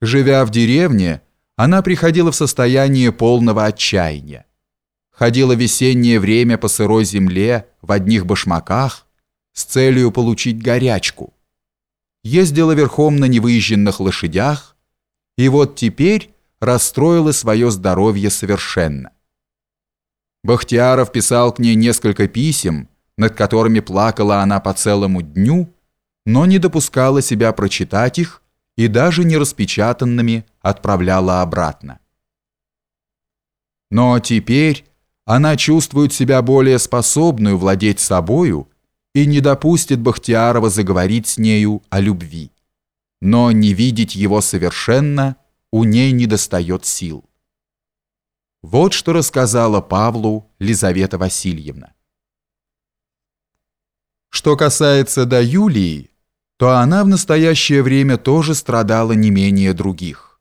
Живя в деревне, она приходила в состояние полного отчаяния. Ходила весеннее время по сырой земле в одних башмаках с целью получить горячку. Ездила верхом на невыезженных лошадях, и вот теперь расстроила свое здоровье совершенно. Бахтияров писал к ней несколько писем, над которыми плакала она по целому дню, но не допускала себя прочитать их и даже нераспечатанными отправляла обратно. Но теперь она чувствует себя более способную владеть собою и не допустит Бахтиярова заговорить с нею о любви. Но не видеть его совершенно у ней недостает сил. Вот что рассказала Павлу Лизавета Васильевна. Что касается до Юлии, то она в настоящее время тоже страдала не менее других.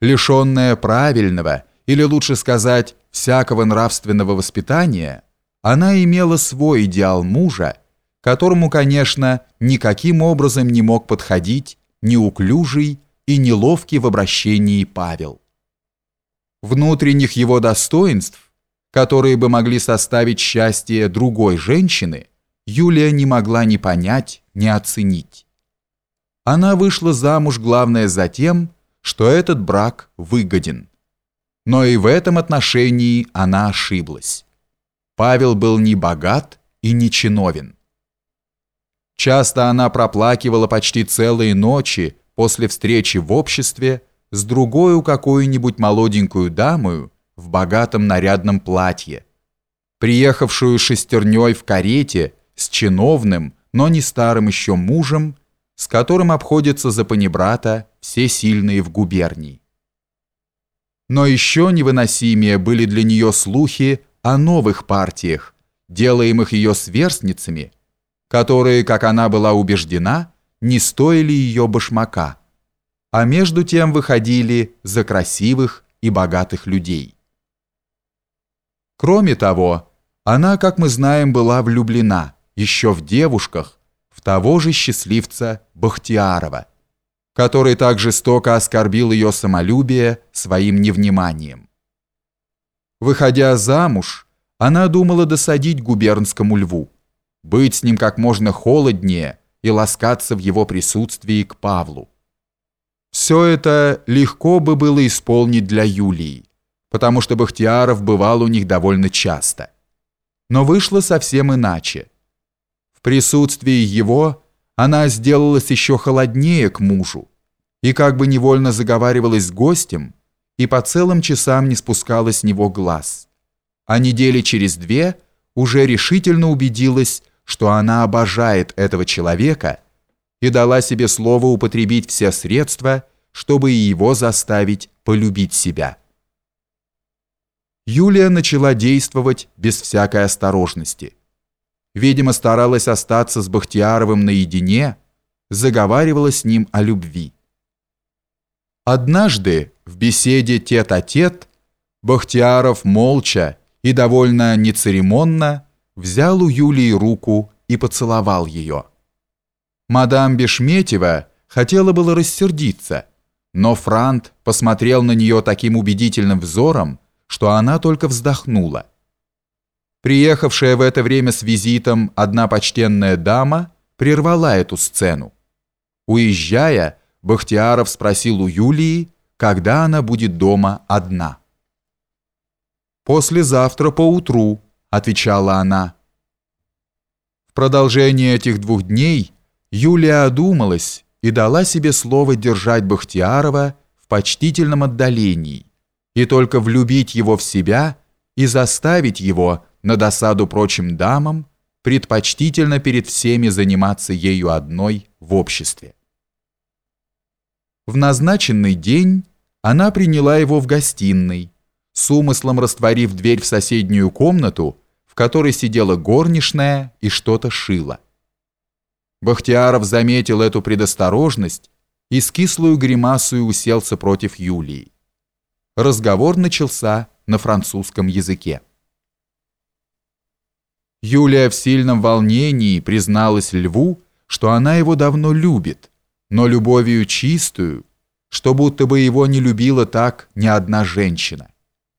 Лишенная правильного, или лучше сказать, всякого нравственного воспитания, она имела свой идеал мужа, которому, конечно, никаким образом не мог подходить неуклюжий и неловкий в обращении Павел. Внутренних его достоинств, которые бы могли составить счастье другой женщины, Юлия не могла ни понять, ни оценить. Она вышла замуж, главное, за тем, что этот брак выгоден. Но и в этом отношении она ошиблась. Павел был не богат и не чиновен. Часто она проплакивала почти целые ночи после встречи в обществе с другой какую-нибудь молоденькую дамою в богатом нарядном платье, приехавшую шестерней в карете с чиновным, но не старым еще мужем, с которым обходятся за панибрата все сильные в губернии. Но еще невыносимее были для нее слухи о новых партиях, делаемых ее сверстницами, которые, как она была убеждена, не стоили ее башмака, а между тем выходили за красивых и богатых людей. Кроме того, она, как мы знаем, была влюблена еще в девушках того же счастливца Бахтиарова, который так жестоко оскорбил ее самолюбие своим невниманием. Выходя замуж, она думала досадить губернскому льву, быть с ним как можно холоднее и ласкаться в его присутствии к Павлу. Все это легко бы было исполнить для Юлии, потому что Бахтияров бывал у них довольно часто. Но вышло совсем иначе. Присутствии его она сделалась еще холоднее к мужу и как бы невольно заговаривалась с гостем и по целым часам не спускала с него глаз. А недели через две уже решительно убедилась, что она обожает этого человека и дала себе слово употребить все средства, чтобы и его заставить полюбить себя. Юлия начала действовать без всякой осторожности – видимо, старалась остаться с Бахтияровым наедине, заговаривала с ним о любви. Однажды в беседе тет-а-тет -тет, Бахтияров молча и довольно нецеремонно взял у Юлии руку и поцеловал ее. Мадам Бешметьева хотела было рассердиться, но Франт посмотрел на нее таким убедительным взором, что она только вздохнула. Приехавшая в это время с визитом одна почтенная дама прервала эту сцену. Уезжая, Бахтияров спросил у Юлии, когда она будет дома одна. «Послезавтра поутру», — отвечала она. В продолжение этих двух дней Юлия одумалась и дала себе слово держать Бахтиярова в почтительном отдалении и только влюбить его в себя и заставить его на досаду прочим дамам, предпочтительно перед всеми заниматься ею одной в обществе. В назначенный день она приняла его в гостиной, с умыслом растворив дверь в соседнюю комнату, в которой сидела горничная и что-то шила. Бахтияров заметил эту предосторожность и с кислую гримасою уселся против Юлии. Разговор начался на французском языке. Юлия в сильном волнении призналась Льву, что она его давно любит, но любовью чистую, что будто бы его не любила так ни одна женщина.